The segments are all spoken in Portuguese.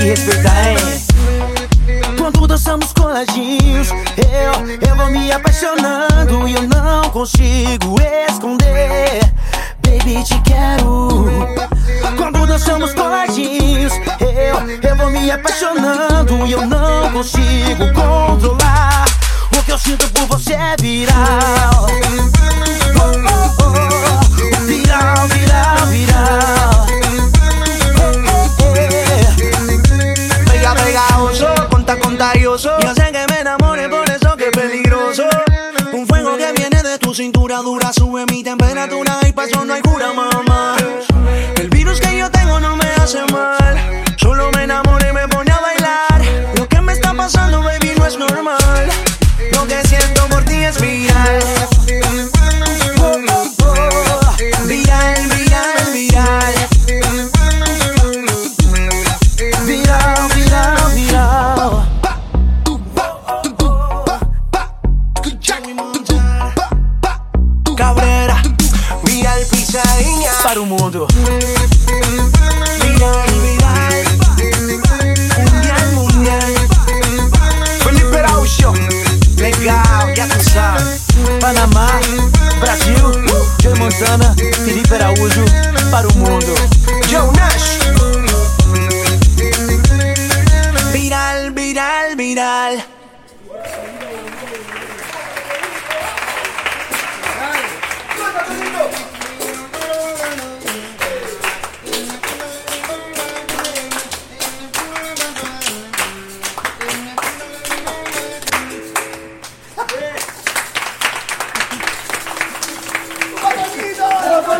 que respeitar, hein? Quando dançamos coladinhos, eu, eu vou me apaixonando e eu não consigo esconder. Baby, te quero. Quando dançamos coladinhos, eu, eu vou me apaixonando e eu não consigo controlar. O que eu sinto por você é viral. Cintura dura, sube mi temperatura y pa' eso no hay cura, mamá. El virus que yo tengo no me hace mal. Solo me enamoro y me pone a bailar. Lo que me está pasando, baby, no es normal. Lo que siento por ti es viral. Para o mundo. Felipe Araújo, legal, tu sabe. Panamá, Brasil, Joey Montana, Felipe Araújo para o mundo.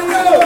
Let's go!